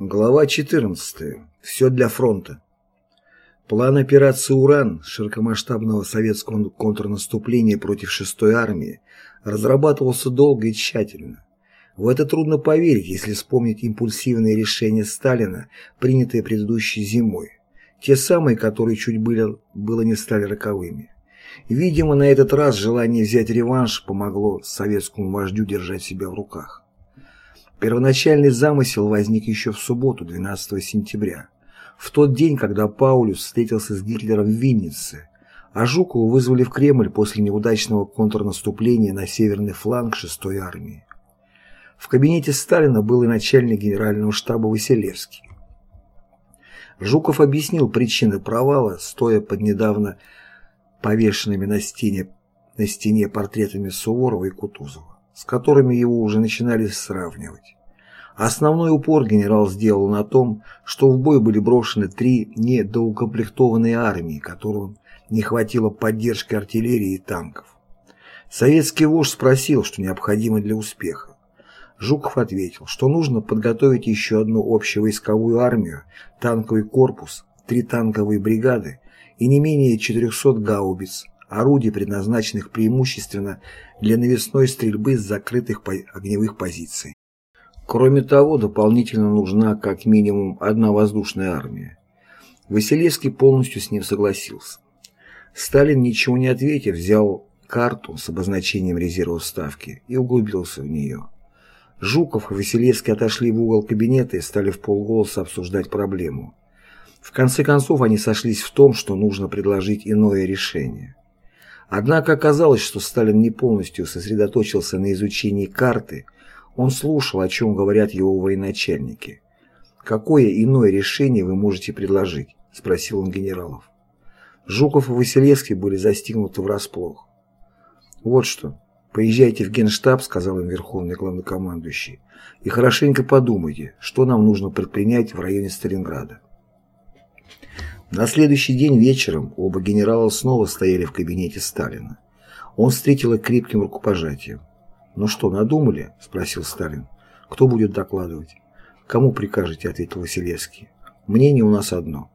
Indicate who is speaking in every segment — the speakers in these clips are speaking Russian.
Speaker 1: Глава 14. Все для фронта. План операции «Уран» широкомасштабного советского контрнаступления против 6-й армии разрабатывался долго и тщательно. В это трудно поверить, если вспомнить импульсивные решения Сталина, принятые предыдущей зимой. Те самые, которые чуть было, было не стали роковыми. Видимо, на этот раз желание взять реванш помогло советскому вождю держать себя в руках. Первоначальный замысел возник еще в субботу, 12 сентября, в тот день, когда Паулюс встретился с Гитлером в Виннице, а Жукова вызвали в Кремль после неудачного контрнаступления на северный фланг 6-й армии. В кабинете Сталина был и начальник генерального штаба Василевский. Жуков объяснил причины провала, стоя под недавно повешенными на стене, на стене портретами Суворова и Кутузова с которыми его уже начинали сравнивать. Основной упор генерал сделал на том, что в бой были брошены три недоукомплектованные армии, которым не хватило поддержки артиллерии и танков. Советский вождь спросил, что необходимо для успеха. Жуков ответил, что нужно подготовить еще одну общевойсковую армию, танковый корпус, три танковые бригады и не менее 400 гаубиц, орудий, предназначенных преимущественно для навесной стрельбы с закрытых огневых позиций. Кроме того, дополнительно нужна как минимум одна воздушная армия. Василевский полностью с ним согласился. Сталин, ничего не ответив, взял карту с обозначением резервов ставки и углубился в нее. Жуков и Василевский отошли в угол кабинета и стали в полголоса обсуждать проблему. В конце концов они сошлись в том, что нужно предложить иное решение. Однако оказалось, что Сталин не полностью сосредоточился на изучении карты, он слушал, о чем говорят его военачальники. «Какое иное решение вы можете предложить?» – спросил он генералов. Жуков и Василевский были застигнуты врасплох. «Вот что, поезжайте в Генштаб», – сказал им Верховный Главнокомандующий, «и хорошенько подумайте, что нам нужно предпринять в районе Сталинграда». На следующий день вечером оба генерала снова стояли в кабинете Сталина. Он встретил их крепким рукопожатием. «Ну что, надумали?» – спросил Сталин. «Кто будет докладывать?» «Кому прикажете?» – ответил Василевский. «Мнение у нас одно».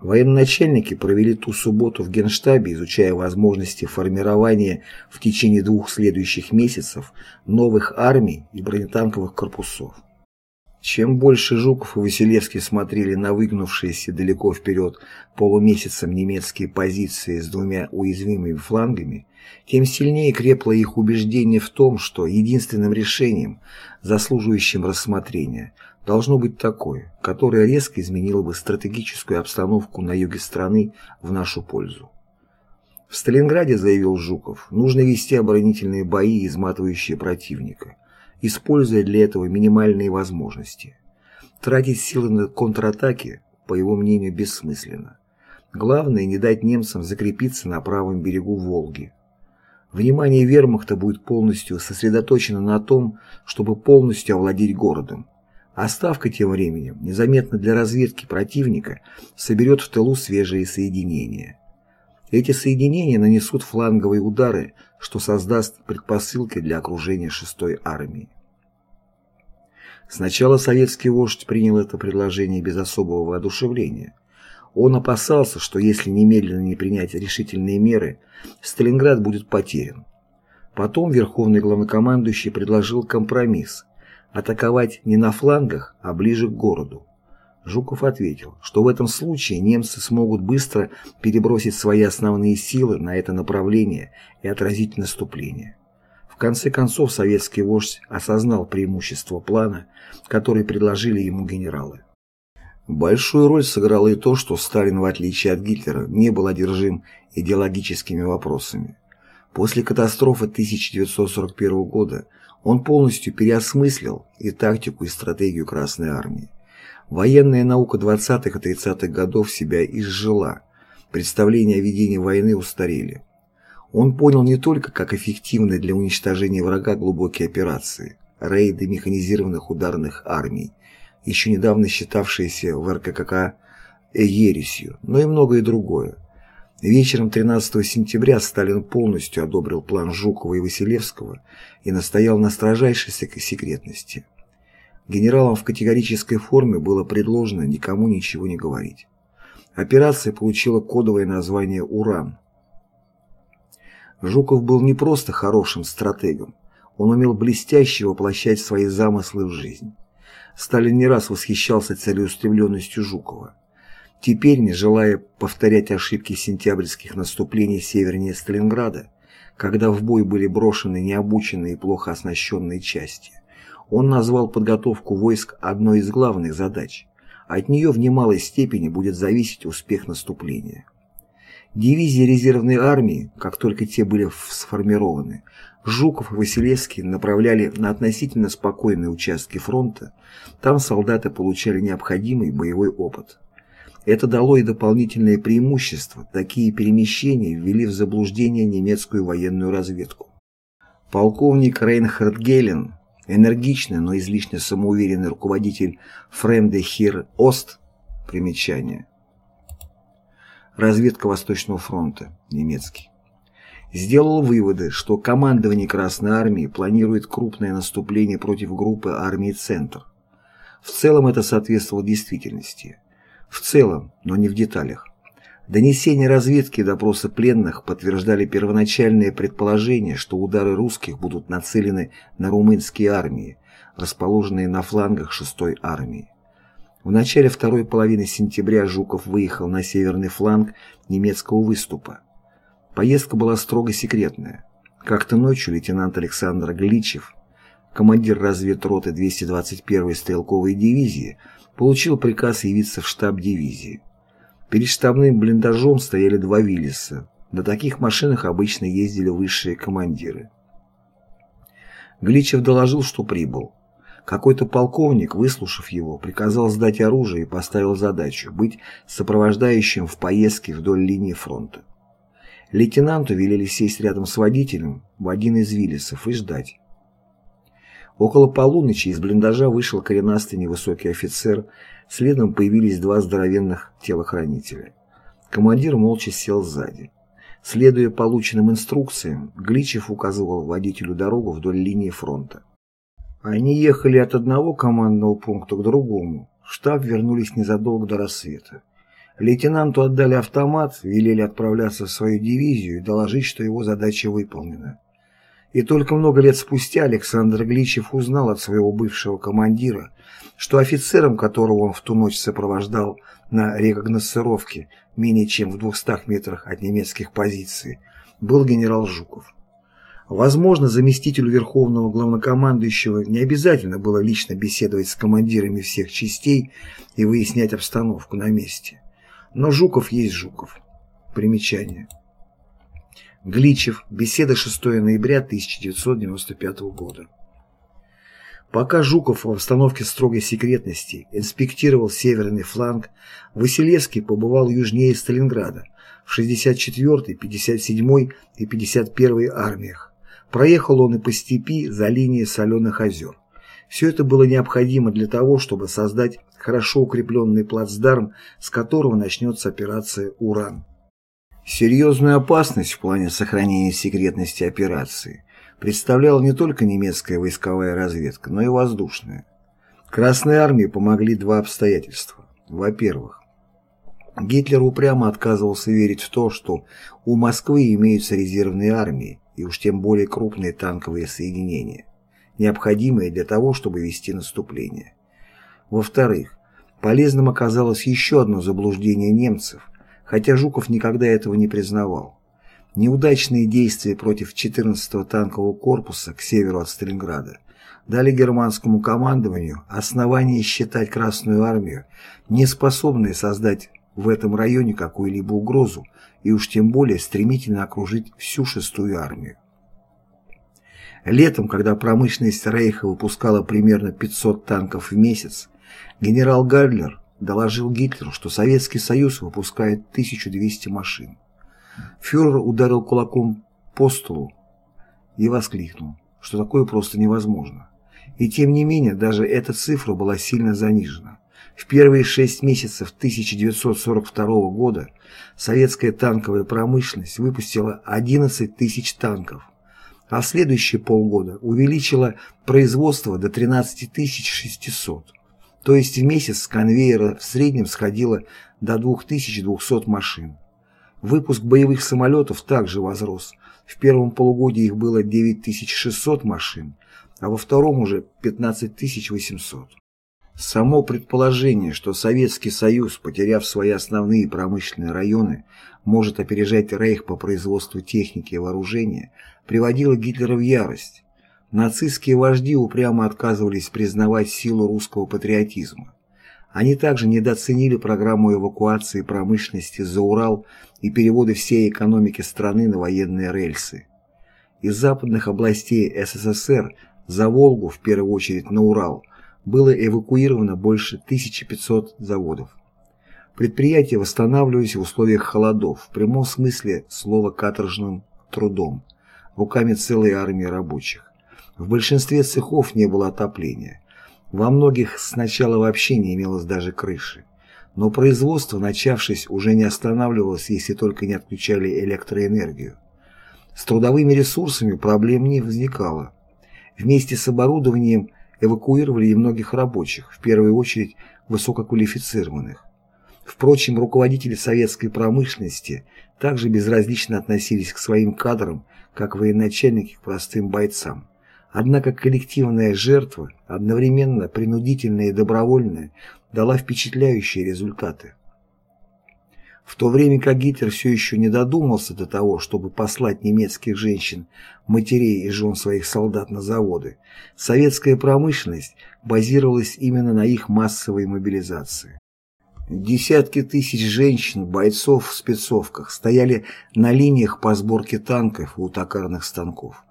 Speaker 1: Военачальники провели ту субботу в Генштабе, изучая возможности формирования в течение двух следующих месяцев новых армий и бронетанковых корпусов. Чем больше Жуков и Василевский смотрели на выгнувшиеся далеко вперед полумесяцем немецкие позиции с двумя уязвимыми флангами, тем сильнее крепло их убеждение в том, что единственным решением, заслуживающим рассмотрения, должно быть такое, которое резко изменило бы стратегическую обстановку на юге страны в нашу пользу. В Сталинграде, заявил Жуков, нужно вести оборонительные бои, изматывающие противника – используя для этого минимальные возможности. Тратить силы на контратаки, по его мнению, бессмысленно. Главное не дать немцам закрепиться на правом берегу Волги. Внимание вермахта будет полностью сосредоточено на том, чтобы полностью овладеть городом. А тем временем, незаметно для разведки противника, соберет в тылу свежие соединения. Эти соединения нанесут фланговые удары, что создаст предпосылки для окружения 6-й армии. Сначала советский вождь принял это предложение без особого воодушевления. Он опасался, что если немедленно не принять решительные меры, Сталинград будет потерян. Потом Верховный Главнокомандующий предложил компромисс – атаковать не на флангах, а ближе к городу. Жуков ответил, что в этом случае немцы смогут быстро перебросить свои основные силы на это направление и отразить наступление. В конце концов советский вождь осознал преимущество плана, который предложили ему генералы. Большую роль сыграло и то, что Сталин, в отличие от Гитлера, не был одержим идеологическими вопросами. После катастрофы 1941 года он полностью переосмыслил и тактику, и стратегию Красной Армии. Военная наука 20-х и 30-х годов себя изжила, представления о ведении войны устарели. Он понял не только, как эффективны для уничтожения врага глубокие операции, рейды механизированных ударных армий, еще недавно считавшиеся в РККК ересью, но и многое другое. Вечером 13 сентября Сталин полностью одобрил план Жукова и Василевского и настоял на строжайшей секретности. Генералам в категорической форме было предложено никому ничего не говорить. Операция получила кодовое название «Уран». Жуков был не просто хорошим стратегом, он умел блестяще воплощать свои замыслы в жизнь. Сталин не раз восхищался целеустремленностью Жукова. Теперь, не желая повторять ошибки сентябрьских наступлений севернее Сталинграда, когда в бой были брошены необученные и плохо оснащенные части, он назвал подготовку войск одной из главных задач. От нее в немалой степени будет зависеть успех наступления. Дивизии резервной армии, как только те были сформированы, Жуков и Василевский направляли на относительно спокойные участки фронта, там солдаты получали необходимый боевой опыт. Это дало и дополнительное преимущество, такие перемещения ввели в заблуждение немецкую военную разведку. Полковник Рейнхард Гелен Энергичный, но излишне самоуверенный руководитель Френде Хир Ост, примечание. Разведка Восточного фронта, немецкий. Сделал выводы, что командование Красной Армии планирует крупное наступление против группы армии «Центр». В целом это соответствовало действительности. В целом, но не в деталях. Донесения разведки и допросы пленных подтверждали первоначальное предположение, что удары русских будут нацелены на румынские армии, расположенные на флангах 6-й армии. В начале второй половины сентября Жуков выехал на северный фланг немецкого выступа. Поездка была строго секретная. Как-то ночью лейтенант Александр Гличев, командир разведроты 221-й стрелковой дивизии, получил приказ явиться в штаб дивизии. Перед штабным блиндажом стояли два Виллиса. На таких машинах обычно ездили высшие командиры. Гличев доложил, что прибыл. Какой-то полковник, выслушав его, приказал сдать оружие и поставил задачу быть сопровождающим в поездке вдоль линии фронта. Лейтенанту велели сесть рядом с водителем в один из Виллисов и ждать. Около полуночи из блиндажа вышел коренастый невысокий офицер, следом появились два здоровенных телохранителя. Командир молча сел сзади. Следуя полученным инструкциям, Гличев указывал водителю дорогу вдоль линии фронта. Они ехали от одного командного пункта к другому. В штаб вернулись незадолго до рассвета. Лейтенанту отдали автомат, велели отправляться в свою дивизию и доложить, что его задача выполнена. И только много лет спустя Александр Гличев узнал от своего бывшего командира, что офицером, которого он в ту ночь сопровождал на рекогносцировке менее чем в 200 метрах от немецких позиций, был генерал Жуков. Возможно, заместителю Верховного Главнокомандующего не обязательно было лично беседовать с командирами всех частей и выяснять обстановку на месте. Но Жуков есть Жуков. Примечание. Гличев. Беседа 6 ноября 1995 года. Пока Жуков в обстановке строгой секретности инспектировал северный фланг, Василевский побывал южнее Сталинграда, в 64-й, 57-й и 51-й армиях. Проехал он и по степи за линией соленых озер. Все это было необходимо для того, чтобы создать хорошо укрепленный плацдарм, с которого начнется операция «Уран». Серьезную опасность в плане сохранения секретности операции представляла не только немецкая войсковая разведка, но и воздушная. Красной армии помогли два обстоятельства. Во-первых, Гитлер упрямо отказывался верить в то, что у Москвы имеются резервные армии и уж тем более крупные танковые соединения, необходимые для того, чтобы вести наступление. Во-вторых, полезным оказалось еще одно заблуждение немцев – хотя Жуков никогда этого не признавал. Неудачные действия против 14-го танкового корпуса к северу от Сталинграда дали германскому командованию основание считать Красную армию неспособной создать в этом районе какую-либо угрозу и уж тем более стремительно окружить всю шестую армию. Летом, когда промышленность Рейха выпускала примерно 500 танков в месяц, генерал Гарлер доложил Гитлеру, что Советский Союз выпускает 1200 машин. Фюрер ударил кулаком по столу и воскликнул, что такое просто невозможно. И тем не менее, даже эта цифра была сильно занижена. В первые шесть месяцев 1942 года советская танковая промышленность выпустила 11 тысяч танков, а в следующие полгода увеличила производство до 13 600. То есть в месяц с конвейера в среднем сходило до 2200 машин. Выпуск боевых самолетов также возрос. В первом полугодии их было 9600 машин, а во втором уже 15800. Само предположение, что Советский Союз, потеряв свои основные промышленные районы, может опережать Рейх по производству техники и вооружения, приводило Гитлера в ярость. Нацистские вожди упрямо отказывались признавать силу русского патриотизма. Они также недооценили программу эвакуации промышленности за Урал и переводы всей экономики страны на военные рельсы. Из западных областей СССР за Волгу, в первую очередь на Урал, было эвакуировано больше 1500 заводов. Предприятия восстанавливались в условиях холодов, в прямом смысле слова каторжным трудом, руками целой армии рабочих. В большинстве цехов не было отопления. Во многих сначала вообще не имелось даже крыши. Но производство, начавшись, уже не останавливалось, если только не отключали электроэнергию. С трудовыми ресурсами проблем не возникало. Вместе с оборудованием эвакуировали и многих рабочих, в первую очередь высококвалифицированных. Впрочем, руководители советской промышленности также безразлично относились к своим кадрам, как военачальники к простым бойцам. Однако коллективная жертва, одновременно принудительная и добровольная, дала впечатляющие результаты. В то время как Гитлер все еще не додумался до того, чтобы послать немецких женщин, матерей и жен своих солдат на заводы, советская промышленность базировалась именно на их массовой мобилизации. Десятки тысяч женщин, бойцов в спецовках стояли на линиях по сборке танков у токарных станков.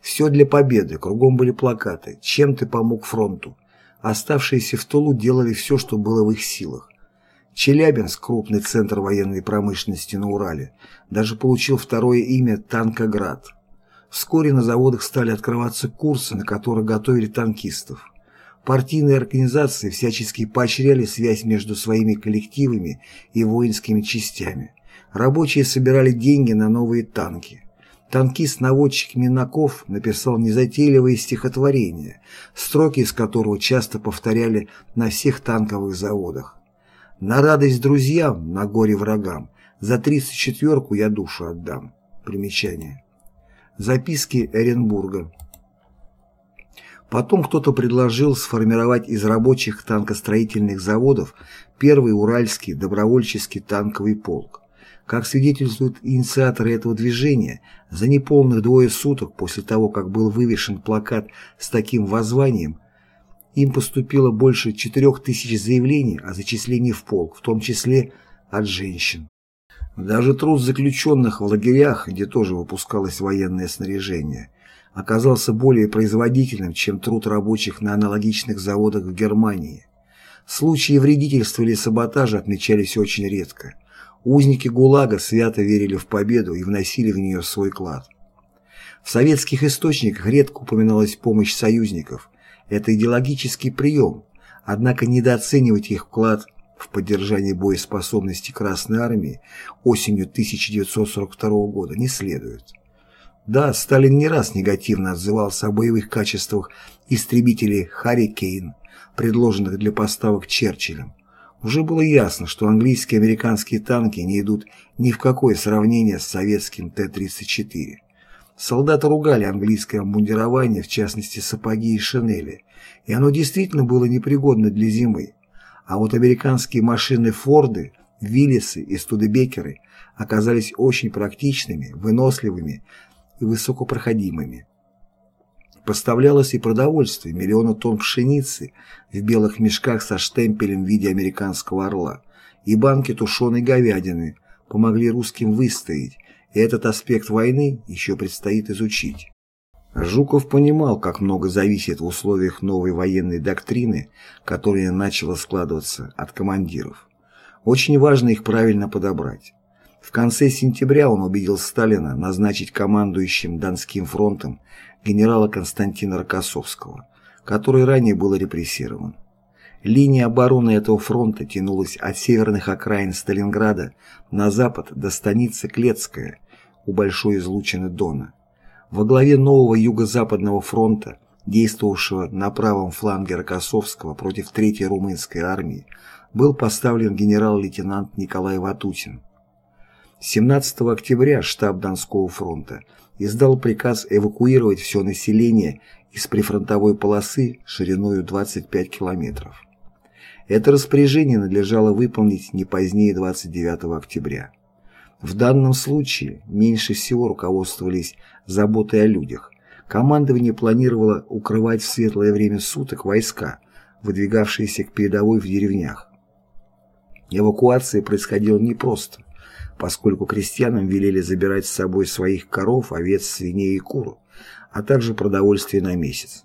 Speaker 1: Все для победы, кругом были плакаты «Чем ты помог фронту?». Оставшиеся в Тулу делали все, что было в их силах. Челябинск, крупный центр военной промышленности на Урале, даже получил второе имя «Танкоград». Вскоре на заводах стали открываться курсы, на которых готовили танкистов. Партийные организации всячески поощряли связь между своими коллективами и воинскими частями. Рабочие собирали деньги на новые танки. Танкист-наводчик Минаков написал незатейливое стихотворение, строки из которого часто повторяли на всех танковых заводах. На радость друзьям, на горе врагам, за тридцать четверку я душу отдам. Примечание. Записки Эренбурга. Потом кто-то предложил сформировать из рабочих танкостроительных заводов первый Уральский добровольческий танковый полк. Как свидетельствуют инициаторы этого движения, за неполных двое суток после того, как был вывешен плакат с таким воззванием, им поступило больше 4000 заявлений о зачислении в полк, в том числе от женщин. Даже труд заключенных в лагерях, где тоже выпускалось военное снаряжение, оказался более производительным, чем труд рабочих на аналогичных заводах в Германии. Случаи вредительства или саботажа отмечались очень редко. Узники ГУЛАГа свято верили в победу и вносили в нее свой клад. В советских источниках редко упоминалась помощь союзников, это идеологический прием, однако недооценивать их вклад в поддержание боеспособности Красной Армии осенью 1942 года не следует. Да, Сталин не раз негативно отзывался о боевых качествах истребителей «Харри Кейн», предложенных для поставок Черчиллем. Уже было ясно, что английские и американские танки не идут ни в какое сравнение с советским Т-34. Солдаты ругали английское обмундирование, в частности сапоги и шинели, и оно действительно было непригодно для зимы. А вот американские машины Форды, Виллисы и Студебекеры оказались очень практичными, выносливыми и высокопроходимыми. Поставлялось и продовольствие, миллионы тонн пшеницы в белых мешках со штемпелем в виде американского орла, и банки тушеной говядины помогли русским выстоять, и этот аспект войны еще предстоит изучить. Жуков понимал, как много зависит в условиях новой военной доктрины, которая начала складываться от командиров. Очень важно их правильно подобрать. В конце сентября он убедил Сталина назначить командующим Донским фронтом генерала Константина Рокоссовского, который ранее был репрессирован. Линия обороны этого фронта тянулась от северных окраин Сталинграда на запад до станицы Клецкая у большой излучины Дона. Во главе нового Юго-Западного фронта, действовавшего на правом фланге Рокоссовского против Третьей румынской армии, был поставлен генерал-лейтенант Николай Ватутин. 17 октября штаб Донского фронта издал приказ эвакуировать все население из прифронтовой полосы шириной 25 километров. Это распоряжение надлежало выполнить не позднее 29 октября. В данном случае меньше всего руководствовались заботой о людях. Командование планировало укрывать в светлое время суток войска, выдвигавшиеся к передовой в деревнях. Эвакуация происходила непросто, поскольку крестьянам велели забирать с собой своих коров, овец, свиней и кур, а также продовольствие на месяц.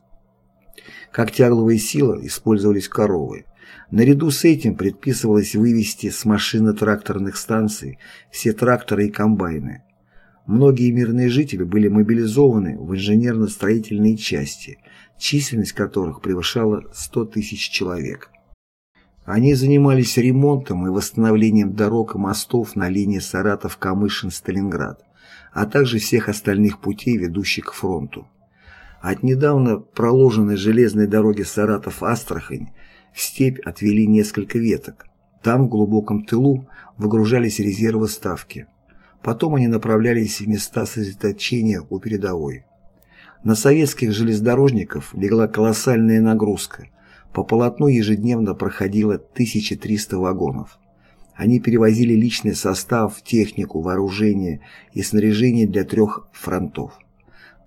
Speaker 1: Как тягловая сила использовались коровы, Наряду с этим предписывалось вывести с машино-тракторных станций все тракторы и комбайны. Многие мирные жители были мобилизованы в инженерно-строительные части, численность которых превышала 100 тысяч человек. Они занимались ремонтом и восстановлением дорог и мостов на линии Саратов-Камышин-Сталинград, а также всех остальных путей, ведущих к фронту. От недавно проложенной железной дороги Саратов-Астрахань в степь отвели несколько веток. Там, в глубоком тылу, выгружались резервы ставки. Потом они направлялись в места сосредоточения у передовой. На советских железнодорожников легла колоссальная нагрузка. По полотну ежедневно проходило 1300 вагонов. Они перевозили личный состав, технику, вооружение и снаряжение для трех фронтов.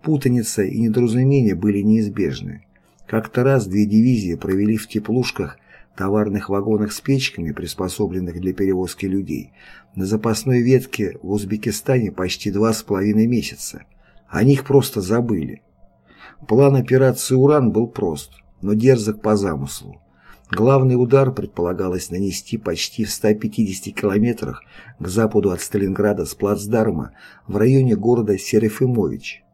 Speaker 1: Путаница и недоразумения были неизбежны. Как-то раз две дивизии провели в теплушках, товарных вагонах с печками, приспособленных для перевозки людей, на запасной ветке в Узбекистане почти два с половиной месяца. О них просто забыли. План операции «Уран» был прост, но дерзок по замыслу. Главный удар предполагалось нанести почти в 150 километрах к западу от Сталинграда с плацдарма в районе города Серефимович.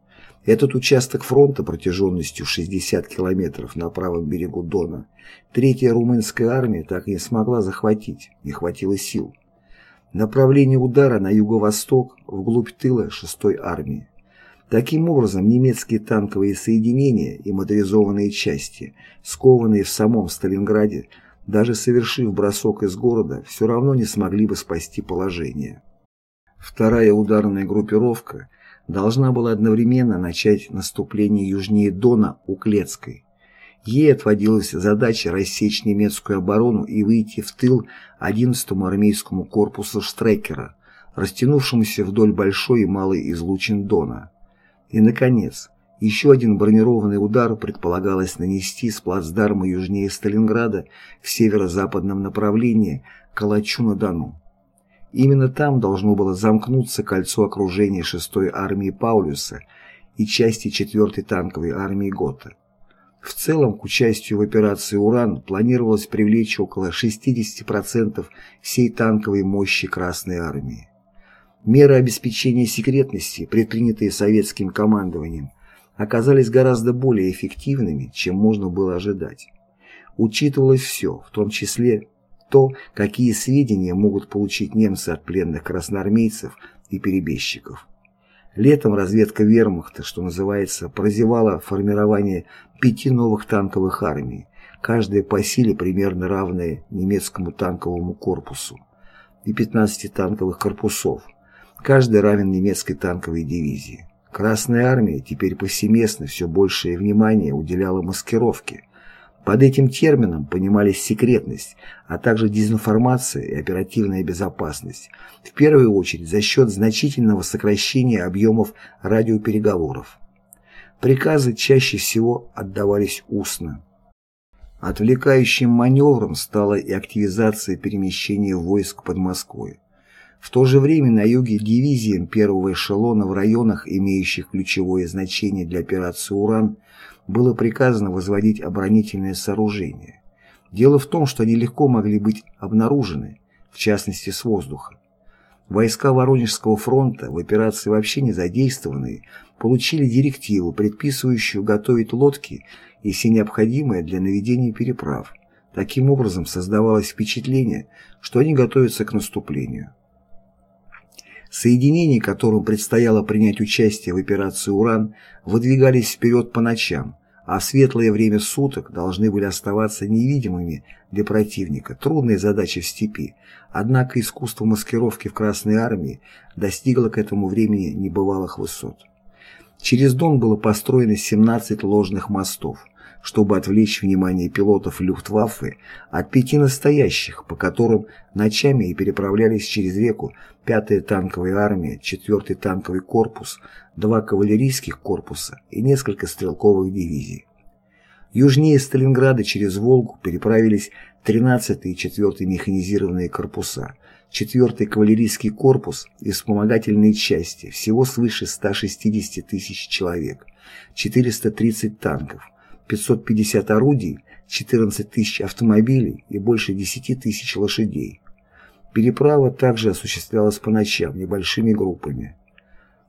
Speaker 1: Этот участок фронта протяженностью 60 километров на правом берегу Дона Третья румынская армия так и не смогла захватить, не хватило сил. Направление удара на юго-восток, вглубь тыла 6-й армии. Таким образом, немецкие танковые соединения и моторизованные части, скованные в самом Сталинграде, даже совершив бросок из города, все равно не смогли бы спасти положение. Вторая ударная группировка должна была одновременно начать наступление южнее Дона у Клецкой. Ей отводилась задача рассечь немецкую оборону и выйти в тыл 11-му армейскому корпусу Штрекера, растянувшемуся вдоль Большой и Малой излучин Дона. И, наконец, еще один бронированный удар предполагалось нанести с плацдарма южнее Сталинграда в северо-западном направлении Калачу-на-Дону. Именно там должно было замкнуться кольцо окружения 6-й армии Паулюса и части 4-й танковой армии Готта. В целом, к участию в операции «Уран» планировалось привлечь около 60% всей танковой мощи Красной армии. Меры обеспечения секретности, предпринятые советским командованием, оказались гораздо более эффективными, чем можно было ожидать. Учитывалось все, в том числе то, какие сведения могут получить немцы от пленных красноармейцев и перебежчиков. Летом разведка вермахта, что называется, прозевала формирование пяти новых танковых армий, каждая по силе примерно равная немецкому танковому корпусу, и 15 танковых корпусов, каждый равен немецкой танковой дивизии. Красная армия теперь повсеместно все большее внимание уделяла маскировке, под этим термином понимались секретность, а также дезинформация и оперативная безопасность, в первую очередь за счет значительного сокращения объемов радиопереговоров. Приказы чаще всего отдавались устно. Отвлекающим маневром стала и активизация перемещения войск под Москвой. В то же время на юге дивизиям первого эшелона в районах, имеющих ключевое значение для операции «Уран», было приказано возводить оборонительные сооружения. Дело в том, что они легко могли быть обнаружены, в частности с воздуха. Войска Воронежского фронта, в операции вообще не задействованные, получили директиву, предписывающую готовить лодки и все необходимое для наведения переправ. Таким образом создавалось впечатление, что они готовятся к наступлению. Соединения, которым предстояло принять участие в операции «Уран», выдвигались вперед по ночам, а светлое время суток должны были оставаться невидимыми для противника, трудная задача в степи, однако искусство маскировки в Красной Армии достигло к этому времени небывалых высот. Через Дон было построено 17 ложных мостов, чтобы отвлечь внимание пилотов Люфтваффе от пяти настоящих, по которым ночами и переправлялись через реку 5-я танковая армия, 4-й танковый корпус, два кавалерийских корпуса и несколько стрелковых дивизий. Южнее Сталинграда через Волгу переправились 13-й и 4-й механизированные корпуса, 4-й кавалерийский корпус и вспомогательные части, всего свыше 160 тысяч человек, 430 танков, 550 орудий, 14 тысяч автомобилей и больше 10 тысяч лошадей. Переправа также осуществлялась по ночам небольшими группами.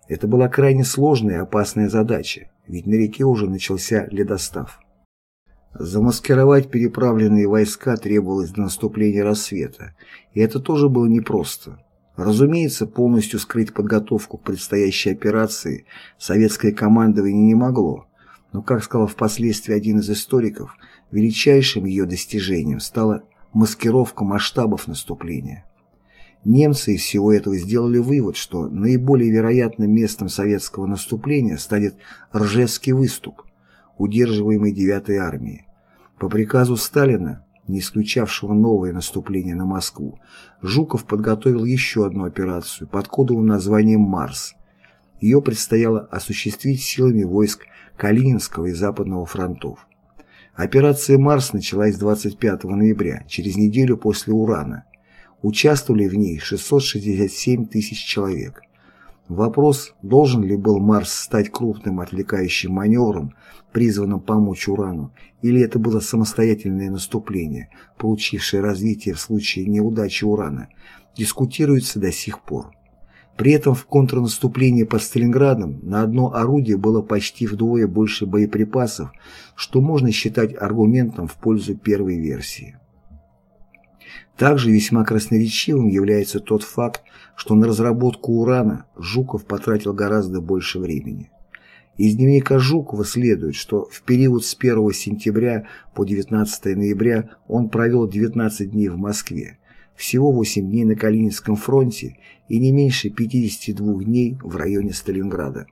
Speaker 1: Это была крайне сложная и опасная задача, ведь на реке уже начался ледостав. Замаскировать переправленные войска требовалось до наступления рассвета, и это тоже было непросто. Разумеется, полностью скрыть подготовку к предстоящей операции советское командование не могло, но, как сказал впоследствии один из историков, величайшим ее достижением стала маскировка масштабов наступления. Немцы из всего этого сделали вывод, что наиболее вероятным местом советского наступления станет Ржевский выступ, удерживаемый 9-й армией. По приказу Сталина, не исключавшего новое наступление на Москву, Жуков подготовил еще одну операцию под кодовым названием «Марс». Ее предстояло осуществить силами войск Калининского и Западного фронтов. Операция «Марс» началась 25 ноября, через неделю после «Урана». Участвовали в ней 667 тысяч человек. Вопрос, должен ли был Марс стать крупным отвлекающим маневром, призванным помочь Урану, или это было самостоятельное наступление, получившее развитие в случае неудачи Урана, дискутируется до сих пор. При этом в контрнаступлении под Сталинградом на одно орудие было почти вдвое больше боеприпасов, что можно считать аргументом в пользу первой версии. Также весьма красноречивым является тот факт, что на разработку урана Жуков потратил гораздо больше времени. Из дневника Жукова следует, что в период с 1 сентября по 19 ноября он провел 19 дней в Москве, всего 8 дней на Калининском фронте и не меньше 52 дней в районе Сталинграда.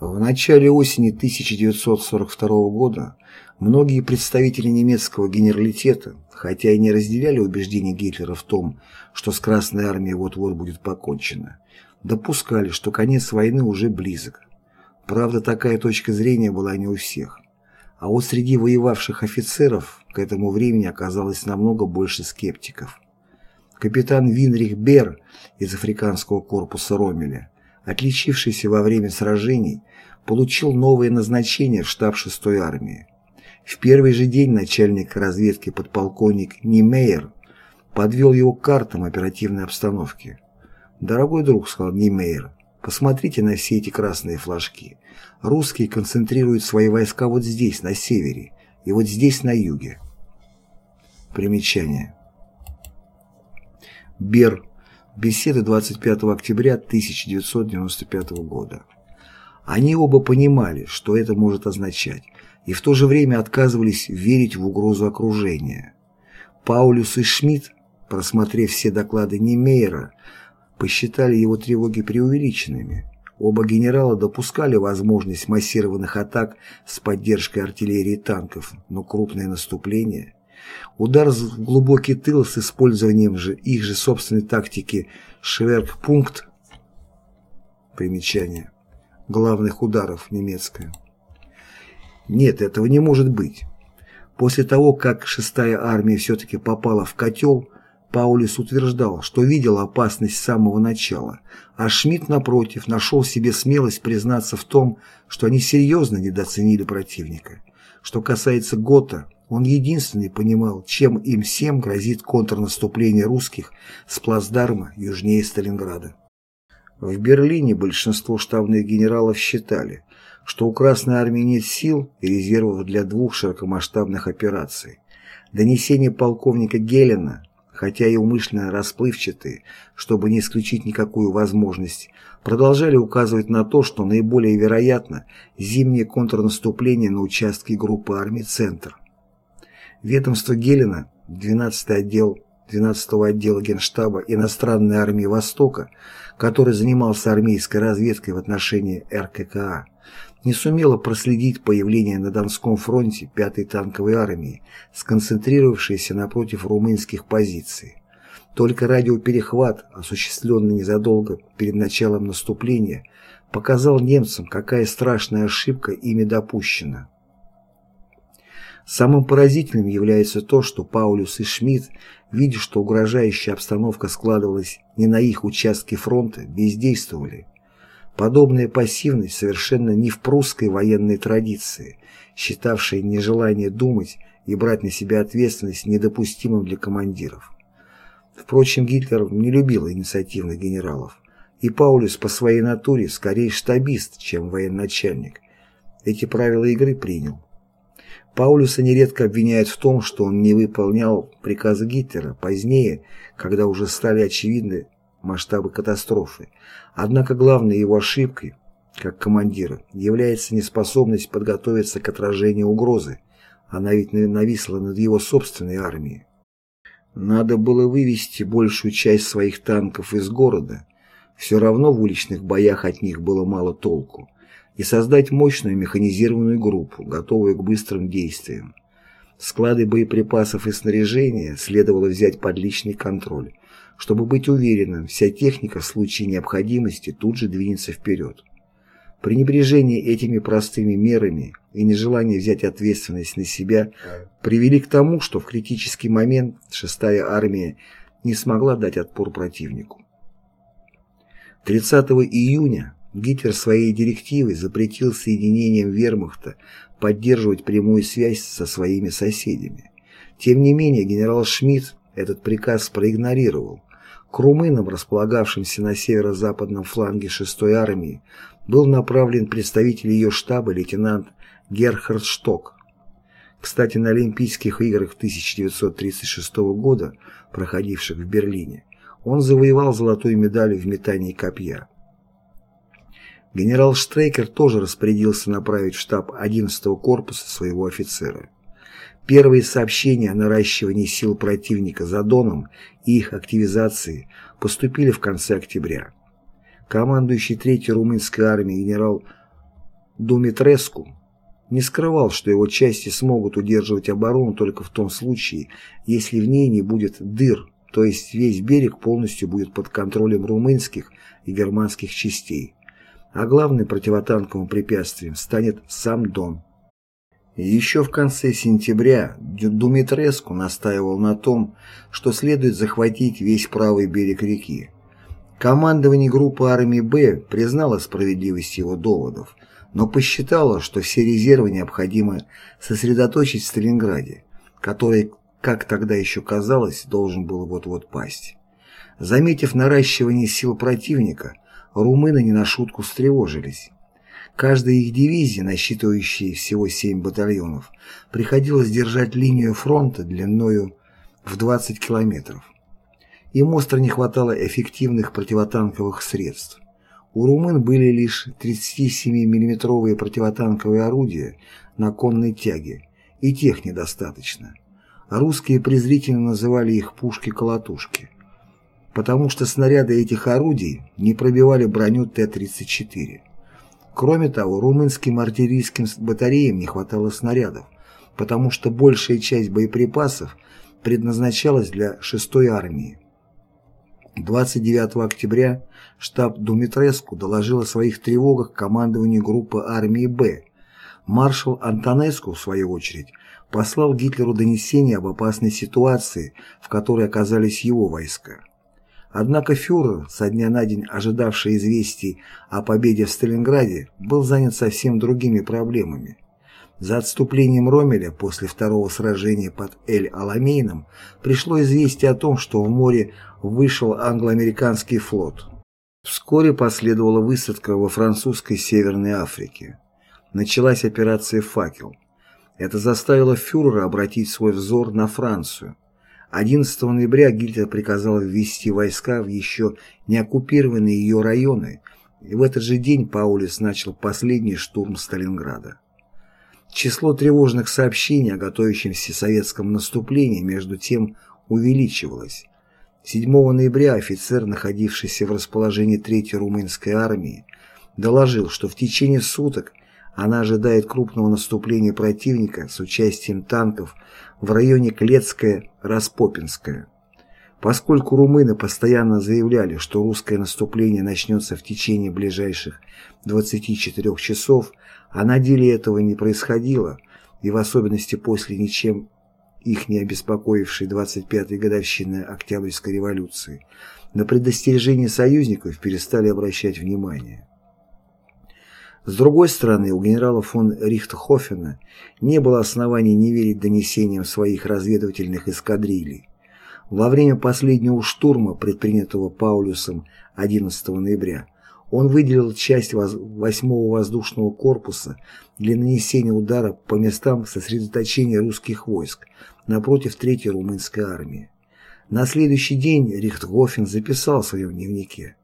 Speaker 1: В начале осени 1942 года многие представители немецкого генералитета, хотя и не разделяли убеждения Гитлера в том, что с Красной армией вот-вот будет покончено, допускали, что конец войны уже близок. Правда, такая точка зрения была не у всех. А вот среди воевавших офицеров к этому времени оказалось намного больше скептиков. Капитан Винрих Бер из африканского корпуса Ромеля, отличившийся во время сражений, получил новое назначение в штаб 6-й армии. В первый же день начальник разведки подполковник Нимейер подвел его к картам оперативной обстановки. «Дорогой друг», — сказал Нимейер, — «посмотрите на все эти красные флажки. Русские концентрируют свои войска вот здесь, на севере, и вот здесь, на юге». Примечание. Бер. Беседа 25 октября 1995 года. Они оба понимали, что это может означать, и в то же время отказывались верить в угрозу окружения. Паулюс и Шмидт, просмотрев все доклады Немейера, посчитали его тревоги преувеличенными. Оба генерала допускали возможность массированных атак с поддержкой артиллерии и танков, но крупное наступление – Удар в глубокий тыл с использованием же их же собственной тактики «Шверкпункт» примечание главных ударов немецкая. Нет, этого не может быть. После того, как шестая армия все-таки попала в котел, Паулис утверждал, что видел опасность с самого начала, а Шмидт, напротив, нашел себе смелость признаться в том, что они серьезно недооценили противника. Что касается Гота, он единственный понимал, чем им всем грозит контрнаступление русских с плацдарма южнее Сталинграда. В Берлине большинство штабных генералов считали, что у Красной Армии нет сил и резервов для двух широкомасштабных операций. Донесение полковника Гелена, хотя и умышленно расплывчатые, чтобы не исключить никакую возможность, продолжали указывать на то, что наиболее вероятно зимнее контрнаступление на участке группы армий «Центр». Ведомство Гелена, 12 отдел 12-го отдела Генштаба иностранной армии Востока, который занимался армейской разведкой в отношении РККА, не сумела проследить появление на Донском фронте 5-й танковой армии, сконцентрировавшейся напротив румынских позиций. Только радиоперехват, осуществленный незадолго перед началом наступления, показал немцам, какая страшная ошибка ими допущена. Самым поразительным является то, что Паулюс и Шмидт, видя, что угрожающая обстановка складывалась не на их участке фронта, бездействовали. Подобная пассивность совершенно не в прусской военной традиции, считавшей нежелание думать и брать на себя ответственность недопустимым для командиров. Впрочем, Гитлер не любил инициативных генералов, и Паулюс по своей натуре скорее штабист, чем военачальник. Эти правила игры принял. Паулюса нередко обвиняют в том, что он не выполнял приказы Гитлера позднее, когда уже стали очевидны масштабы катастрофы. Однако главной его ошибкой, как командира, является неспособность подготовиться к отражению угрозы. Она ведь нависла над его собственной армией. Надо было вывести большую часть своих танков из города. Все равно в уличных боях от них было мало толку и создать мощную механизированную группу, готовую к быстрым действиям. Склады боеприпасов и снаряжения следовало взять под личный контроль, чтобы быть уверенным, вся техника в случае необходимости тут же двинется вперед. Пренебрежение этими простыми мерами и нежелание взять ответственность на себя привели к тому, что в критический момент 6-я армия не смогла дать отпор противнику. 30 июня Гитлер своей директивой запретил соединениям вермахта поддерживать прямую связь со своими соседями. Тем не менее, генерал Шмидт этот приказ проигнорировал. К румынам, располагавшимся на северо-западном фланге 6-й армии, был направлен представитель ее штаба лейтенант Герхард Шток. Кстати, на Олимпийских играх 1936 года, проходивших в Берлине, он завоевал золотую медаль в метании копья. Генерал Штрейкер тоже распорядился направить в штаб 11-го корпуса своего офицера. Первые сообщения о наращивании сил противника за Доном и их активизации поступили в конце октября. Командующий Третьей румынской армией генерал Думитреску не скрывал, что его части смогут удерживать оборону только в том случае, если в ней не будет дыр, то есть весь берег полностью будет под контролем румынских и германских частей а главным противотанковым препятствием станет сам Дон. еще в конце сентября Думитреску настаивал на том, что следует захватить весь правый берег реки. Командование группы армии «Б» признало справедливость его доводов, но посчитало, что все резервы необходимо сосредоточить в Сталинграде, который, как тогда еще казалось, должен был вот-вот пасть. Заметив наращивание сил противника, румыны не на шутку встревожились. Каждая их дивизия, насчитывающая всего 7 батальонов, приходилось держать линию фронта длиною в 20 километров. Им остро не хватало эффективных противотанковых средств. У румын были лишь 37 миллиметровые противотанковые орудия на конной тяге, и тех недостаточно. Русские презрительно называли их пушки-колотушки потому что снаряды этих орудий не пробивали броню Т-34. Кроме того, румынским артиллерийским батареям не хватало снарядов, потому что большая часть боеприпасов предназначалась для 6-й армии. 29 октября штаб Думитреску доложил о своих тревогах командованию группы армии «Б». Маршал Антонеску, в свою очередь, послал Гитлеру донесение об опасной ситуации, в которой оказались его войска. Однако фюрер, со дня на день ожидавший известий о победе в Сталинграде, был занят совсем другими проблемами. За отступлением Ромеля после второго сражения под Эль-Аламейном пришло известие о том, что в море вышел англо-американский флот. Вскоре последовала высадка во французской Северной Африке. Началась операция «Факел». Это заставило фюрера обратить свой взор на Францию. 11 ноября Гитлер приказал ввести войска в еще не оккупированные ее районы, и в этот же день Паулюс начал последний штурм Сталинграда. Число тревожных сообщений о готовящемся советском наступлении между тем увеличивалось. 7 ноября офицер, находившийся в расположении 3-й румынской армии, доложил, что в течение суток она ожидает крупного наступления противника с участием танков в районе Клецкое-Распопинское. Поскольку румыны постоянно заявляли, что русское наступление начнется в течение ближайших 24 часов, а на деле этого не происходило, и в особенности после ничем их не обеспокоившей 25-й годовщины Октябрьской революции, на предостережение союзников перестали обращать внимание. С другой стороны, у генерала фон Рихтхофена не было оснований не верить донесениям своих разведывательных эскадрилей. Во время последнего штурма, предпринятого Паулюсом 11 ноября, он выделил часть 8-го воздушного корпуса для нанесения удара по местам сосредоточения русских войск напротив Третьей румынской армии. На следующий день Рихтгофен записал в своем дневнике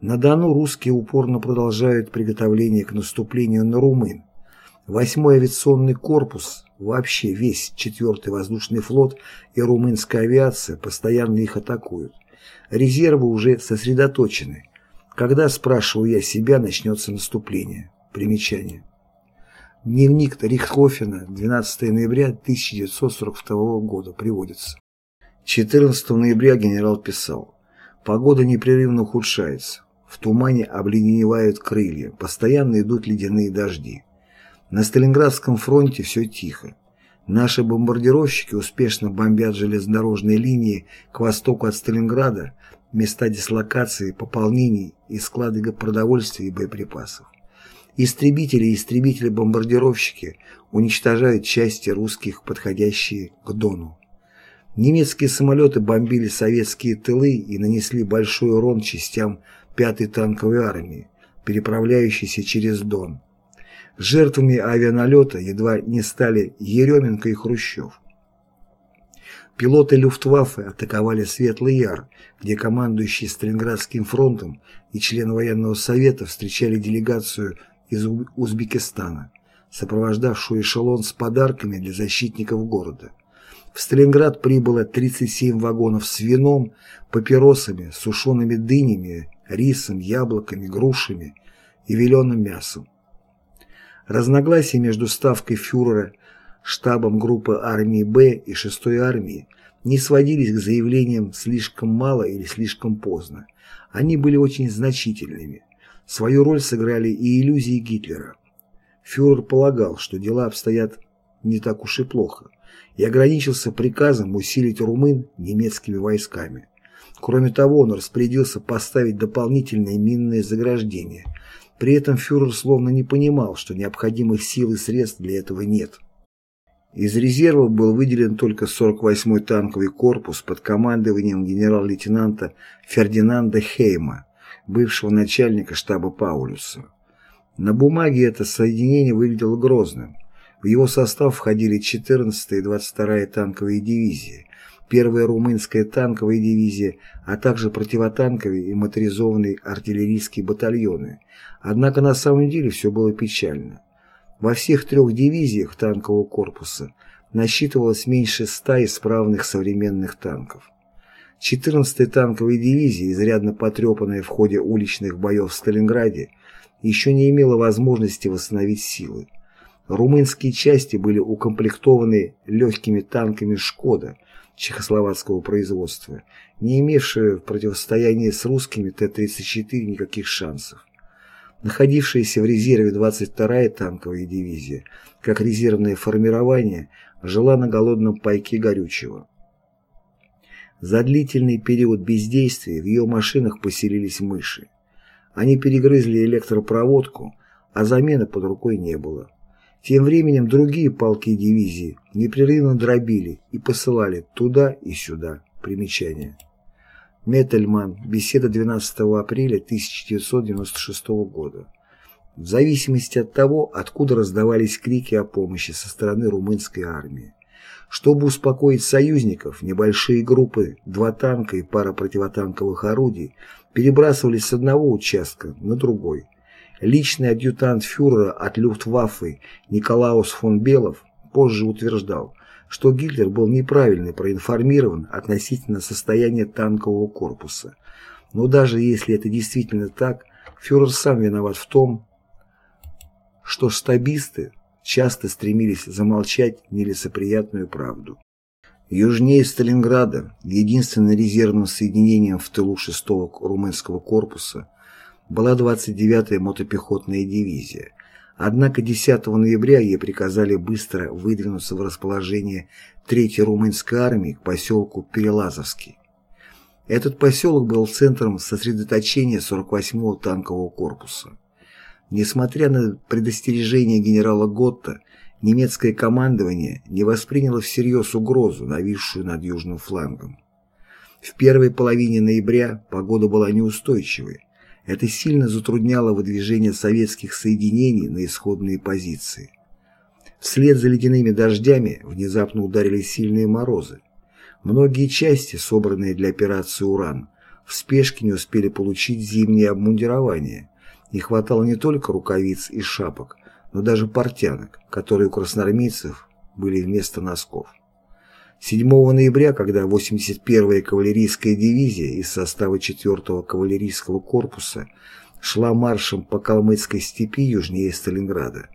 Speaker 1: «На Дону русские упорно продолжают приготовление к наступлению на румын. Восьмой авиационный корпус, вообще весь четвертый воздушный флот и румынская авиация постоянно их атакуют. Резервы уже сосредоточены, когда, спрашиваю я себя, начнется наступление? Примечание. Дневник Рихтхофена, 12 ноября 1942 года, приводится. 14 ноября генерал писал. Погода непрерывно ухудшается. В тумане обледеневают крылья, постоянно идут ледяные дожди. На Сталинградском фронте все тихо. Наши бомбардировщики успешно бомбят железнодорожные линии к востоку от Сталинграда, места дислокации, пополнений и склады продовольствия и боеприпасов. Истребители и истребители-бомбардировщики уничтожают части русских, подходящие к Дону. Немецкие самолеты бомбили советские тылы и нанесли большой урон частям 5-й танковой армии, переправляющейся через Дон. Жертвами авианалета едва не стали Еременко и Хрущев. Пилоты Люфтваффе атаковали Светлый Яр, где командующий Сталинградским фронтом и член военного совета встречали делегацию из Узбекистана, сопровождавшую эшелон с подарками для защитников города. В Сталинград прибыло 37 вагонов с вином, папиросами, сушеными дынями, рисом, яблоками, грушами и вяленым мясом. Разногласия между ставкой фюрера штабом группы армии Б и 6-й армии не сводились к заявлениям слишком мало или слишком поздно. Они были очень значительными. Свою роль сыграли и иллюзии Гитлера. Фюрер полагал, что дела обстоят не так уж и плохо, и ограничился приказом усилить румын немецкими войсками. Кроме того, он распорядился поставить дополнительные минные заграждения. При этом фюрер словно не понимал, что необходимых сил и средств для этого нет. Из резервов был выделен только 48-й танковый корпус под командованием генерал-лейтенанта Фердинанда Хейма, бывшего начальника штаба Паулюса. На бумаге это соединение выглядело грозным. В его состав входили 14-я и 22-я танковые дивизии, 1-я румынская танковая дивизия, а также противотанковые и моторизованные артиллерийские батальоны. Однако на самом деле все было печально. Во всех трех дивизиях танкового корпуса насчитывалось меньше ста исправных современных танков. 14-я танковая дивизия, изрядно потрепанная в ходе уличных боев в Сталинграде, еще не имела возможности восстановить силы. Румынские части были укомплектованы легкими танками «Шкода» чехословацкого производства, не имевшие в противостоянии с русскими Т-34 никаких шансов находившаяся в резерве 22-я танковая дивизия, как резервное формирование, жила на голодном пайке горючего. За длительный период бездействия в ее машинах поселились мыши. Они перегрызли электропроводку, а замены под рукой не было. Тем временем другие полки дивизии непрерывно дробили и посылали туда и сюда. Примечание. Меттельман. Беседа 12 апреля 1996 года. В зависимости от того, откуда раздавались крики о помощи со стороны румынской армии. Чтобы успокоить союзников, небольшие группы, два танка и пара противотанковых орудий перебрасывались с одного участка на другой. Личный адъютант фюрера от Люфтваффе Николаус фон Белов позже утверждал, что Гитлер был неправильно проинформирован относительно состояния танкового корпуса. Но даже если это действительно так, фюрер сам виноват в том, что штабисты часто стремились замолчать нелицеприятную правду. Южнее Сталинграда, единственным резервным соединением в тылу 6-го румынского корпуса, была 29-я мотопехотная дивизия, Однако 10 ноября ей приказали быстро выдвинуться в расположение 3-й румынской армии к поселку Перелазовский. Этот поселок был центром сосредоточения 48-го танкового корпуса. Несмотря на предостережение генерала Готта, немецкое командование не восприняло всерьез угрозу, нависшую над южным флангом. В первой половине ноября погода была неустойчивой, это сильно затрудняло выдвижение советских соединений на исходные позиции. Вслед за ледяными дождями внезапно ударили сильные морозы. Многие части, собранные для операции «Уран», в спешке не успели получить зимнее обмундирование. Не хватало не только рукавиц и шапок, но даже портянок, которые у красноармейцев были вместо носков. 7 ноября, когда 81-я кавалерийская дивизия из состава 4-го кавалерийского корпуса шла маршем по Калмыцкой степи южнее Сталинграда,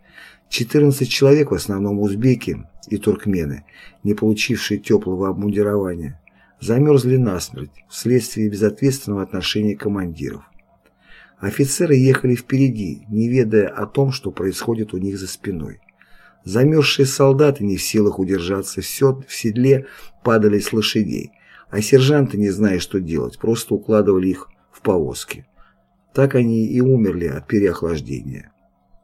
Speaker 1: 14 человек, в основном узбеки и туркмены, не получившие теплого обмундирования, замерзли насмерть вследствие безответственного отношения командиров. Офицеры ехали впереди, не ведая о том, что происходит у них за спиной. Замерзшие солдаты не в силах удержаться в седле падали с лошадей, а сержанты, не зная, что делать, просто укладывали их в повозки. Так они и умерли от переохлаждения.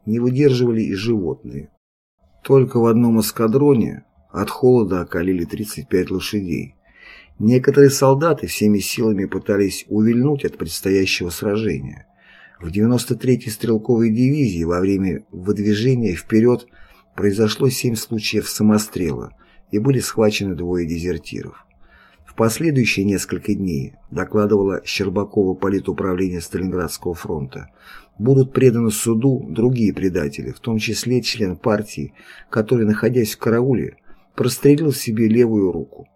Speaker 1: Не выдерживали и животные. Только в одном эскадроне от холода окалили 35 лошадей. Некоторые солдаты всеми силами пытались увильнуть от предстоящего сражения. В 93-й стрелковой дивизии во время выдвижения вперед произошло семь случаев самострела и были схвачены двое дезертиров. В последующие несколько дней, докладывала Щербакова политуправление Сталинградского фронта, будут преданы суду другие предатели, в том числе член партии, который, находясь в карауле, прострелил себе левую руку.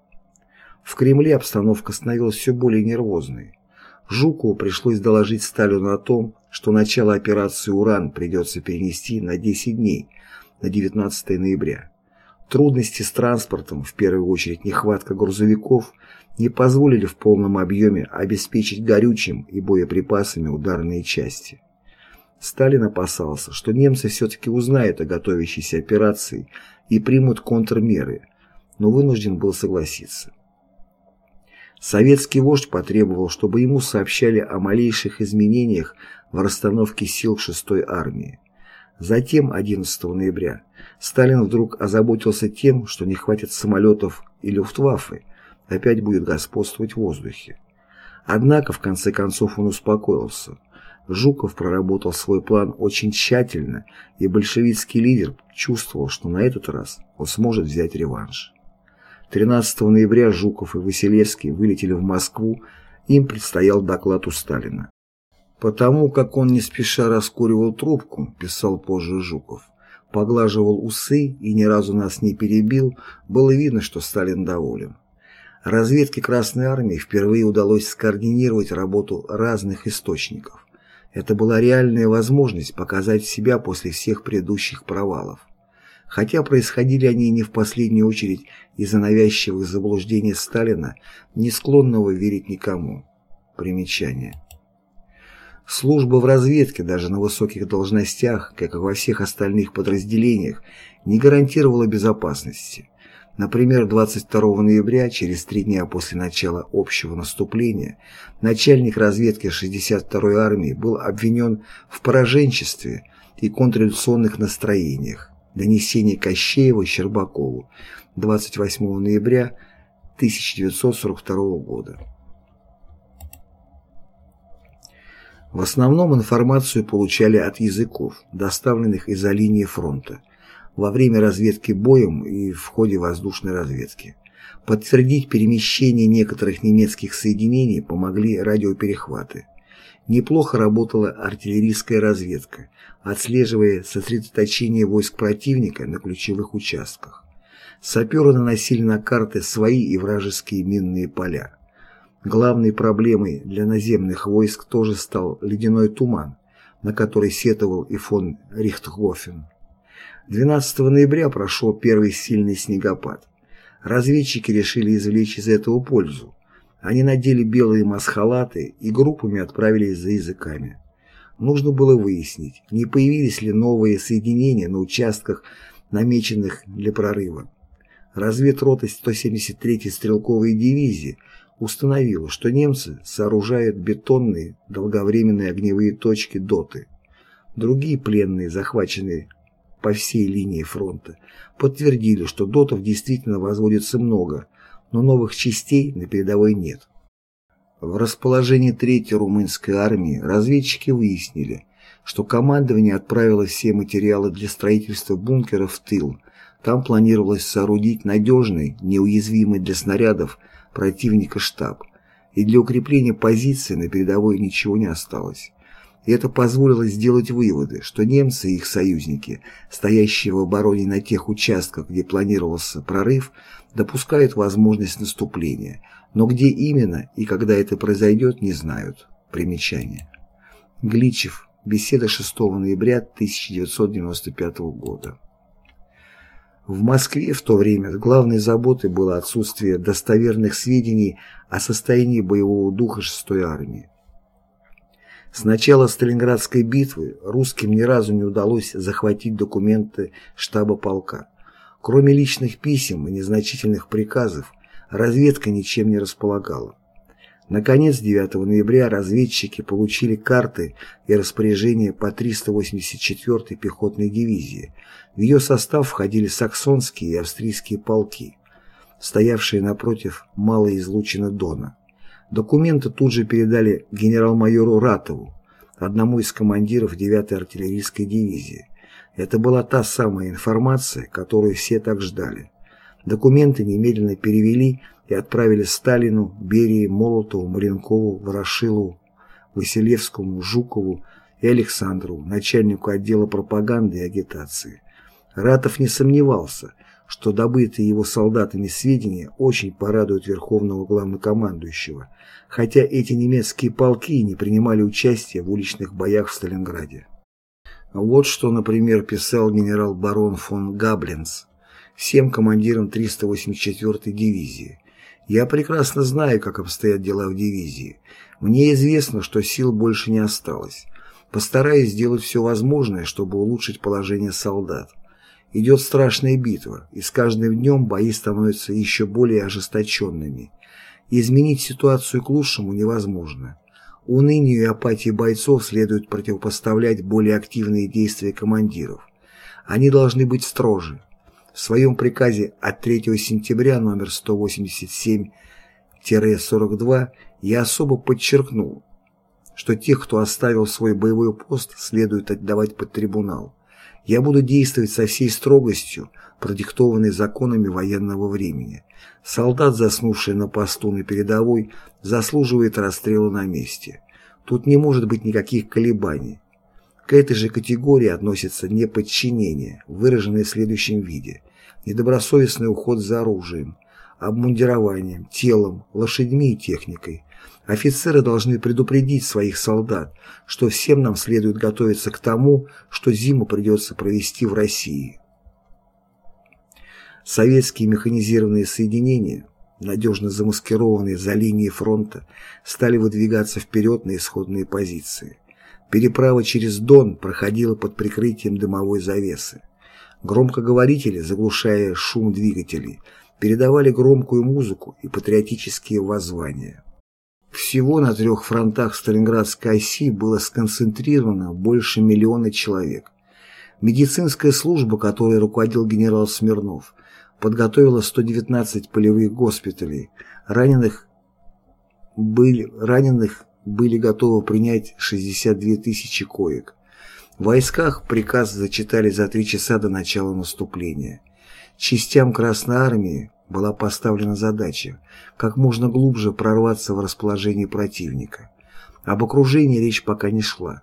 Speaker 1: В Кремле обстановка становилась все более нервозной. Жукову пришлось доложить Сталину о том, что начало операции «Уран» придется перенести на 10 дней, на 19 ноября. Трудности с транспортом, в первую очередь нехватка грузовиков, не позволили в полном объеме обеспечить горючим и боеприпасами ударные части. Сталин опасался, что немцы все-таки узнают о готовящейся операции и примут контрмеры, но вынужден был согласиться. Советский вождь потребовал, чтобы ему сообщали о малейших изменениях в расстановке сил 6-й армии. Затем, 11 ноября, Сталин вдруг озаботился тем, что не хватит самолетов и люфтваффе, опять будет господствовать в воздухе. Однако, в конце концов, он успокоился. Жуков проработал свой план очень тщательно, и большевистский лидер чувствовал, что на этот раз он сможет взять реванш. 13 ноября Жуков и Василевский вылетели в Москву, им предстоял доклад у Сталина. Потому как он не спеша раскуривал трубку, писал позже Жуков, поглаживал усы и ни разу нас не перебил, было видно, что Сталин доволен. Разведке Красной Армии впервые удалось скоординировать работу разных источников. Это была реальная возможность показать себя после всех предыдущих провалов. Хотя происходили они не в последнюю очередь из-за навязчивых заблуждений Сталина, не склонного верить никому. Примечание. Служба в разведке даже на высоких должностях, как и во всех остальных подразделениях, не гарантировала безопасности. Например, 22 ноября, через три дня после начала общего наступления, начальник разведки 62-й армии был обвинен в пораженчестве и контрреволюционных настроениях. Донесение Кощеева Щербакову 28 ноября 1942 года. В основном информацию получали от языков, доставленных из-за линии фронта. во время разведки боем и в ходе воздушной разведки. Подтвердить перемещение некоторых немецких соединений помогли радиоперехваты. Неплохо работала артиллерийская разведка, отслеживая сосредоточение войск противника на ключевых участках. Саперы наносили на карты свои и вражеские минные поля. Главной проблемой для наземных войск тоже стал ледяной туман, на который сетовал и фон Рихтхофен. 12 ноября прошел первый сильный снегопад. Разведчики решили извлечь из этого пользу. Они надели белые масхалаты и группами отправились за языками. Нужно было выяснить, не появились ли новые соединения на участках, намеченных для прорыва. Разведрота 173-й стрелковой дивизии установила, что немцы сооружают бетонные долговременные огневые точки ДОТы. Другие пленные, захваченные по всей линии фронта, подтвердили, что дотов действительно возводится много, но новых частей на передовой нет. В расположении Третьей румынской армии разведчики выяснили, что командование отправило все материалы для строительства бункеров в тыл. Там планировалось соорудить надежный, неуязвимый для снарядов противника штаб, и для укрепления позиций на передовой ничего не осталось и это позволило сделать выводы, что немцы и их союзники, стоящие в обороне на тех участках, где планировался прорыв, допускают возможность наступления, но где именно и когда это произойдет, не знают. Примечание. Гличев. Беседа 6 ноября 1995 года. В Москве в то время главной заботой было отсутствие достоверных сведений о состоянии боевого духа 6-й армии. С начала Сталинградской битвы русским ни разу не удалось захватить документы штаба полка. Кроме личных писем и незначительных приказов, разведка ничем не располагала. Наконец, 9 ноября разведчики получили карты и распоряжения по 384-й пехотной дивизии. В ее состав входили саксонские и австрийские полки, стоявшие напротив малой излучины Дона. Документы тут же передали генерал-майору Ратову, одному из командиров 9-й артиллерийской дивизии. Это была та самая информация, которую все так ждали. Документы немедленно перевели и отправили Сталину, Берии, Молотову, Маренкову, Ворошилову, Василевскому, Жукову и Александрову, начальнику отдела пропаганды и агитации. Ратов не сомневался, что добытые его солдатами сведения очень порадуют Верховного Главнокомандующего, хотя эти немецкие полки не принимали участия в уличных боях в Сталинграде. Вот что, например, писал генерал-барон фон Габлинс всем командирам 384-й дивизии. «Я прекрасно знаю, как обстоят дела в дивизии. Мне известно, что сил больше не осталось. Постараюсь сделать все возможное, чтобы улучшить положение солдат. Идет страшная битва, и с каждым днем бои становятся еще более ожесточенными. изменить ситуацию к лучшему невозможно. Унынию и апатии бойцов следует противопоставлять более активные действия командиров. Они должны быть строже. В своем приказе от 3 сентября номер 187-42 я особо подчеркнул, что тех, кто оставил свой боевой пост, следует отдавать под трибунал. Я буду действовать со всей строгостью, продиктованной законами военного времени. Солдат, заснувший на посту на передовой, заслуживает расстрела на месте. Тут не может быть никаких колебаний. К этой же категории относится неподчинение, выраженное в следующем виде. Недобросовестный уход за оружием, обмундированием, телом, лошадьми и техникой, Офицеры должны предупредить своих солдат, что всем нам следует готовиться к тому, что зиму придется провести в России. Советские механизированные соединения, надежно замаскированные за линией фронта, стали выдвигаться вперед на исходные позиции. Переправа через Дон проходила под прикрытием дымовой завесы. Громкоговорители, заглушая шум двигателей, передавали громкую музыку и патриотические воззвания. Всего на трех фронтах Сталинградской оси было сконцентрировано больше миллиона человек. Медицинская служба, которой руководил генерал Смирнов, подготовила 119 полевых госпиталей. Раненых были, раненых были готовы принять 62 тысячи коек. В войсках приказ зачитали за три часа до начала наступления. Частям Красной Армии была поставлена задача как можно глубже прорваться в расположение противника. Об окружении речь пока не шла.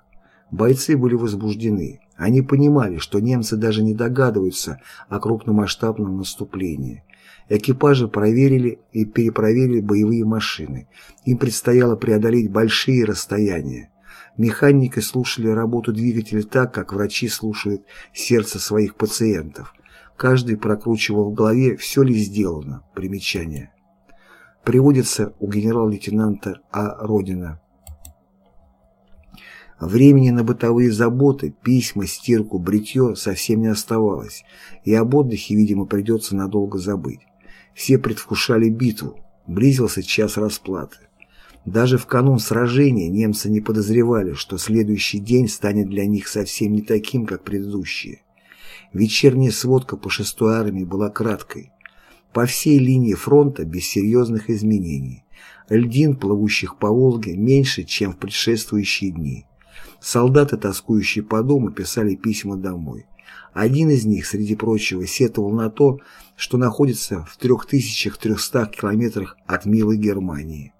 Speaker 1: Бойцы были возбуждены. Они понимали, что немцы даже не догадываются о крупномасштабном наступлении. Экипажи проверили и перепроверили боевые машины. Им предстояло преодолеть большие расстояния. Механики слушали работу двигателя так, как врачи слушают сердце своих пациентов. Каждый прокручивал в голове, все ли сделано. Примечание. Приводится у генерал-лейтенанта А. Родина. Времени на бытовые заботы, письма, стирку, бритье совсем не оставалось, и об отдыхе, видимо, придется надолго забыть. Все предвкушали битву, близился час расплаты. Даже в канун сражения немцы не подозревали, что следующий день станет для них совсем не таким, как предыдущие. Вечерняя сводка по шестой армии была краткой. По всей линии фронта без серьезных изменений. Льдин, плывущих по Волге, меньше, чем в предшествующие дни. Солдаты, тоскующие по дому, писали письма домой. Один из них, среди прочего, сетовал на то, что находится в 3300 километрах от милой Германии.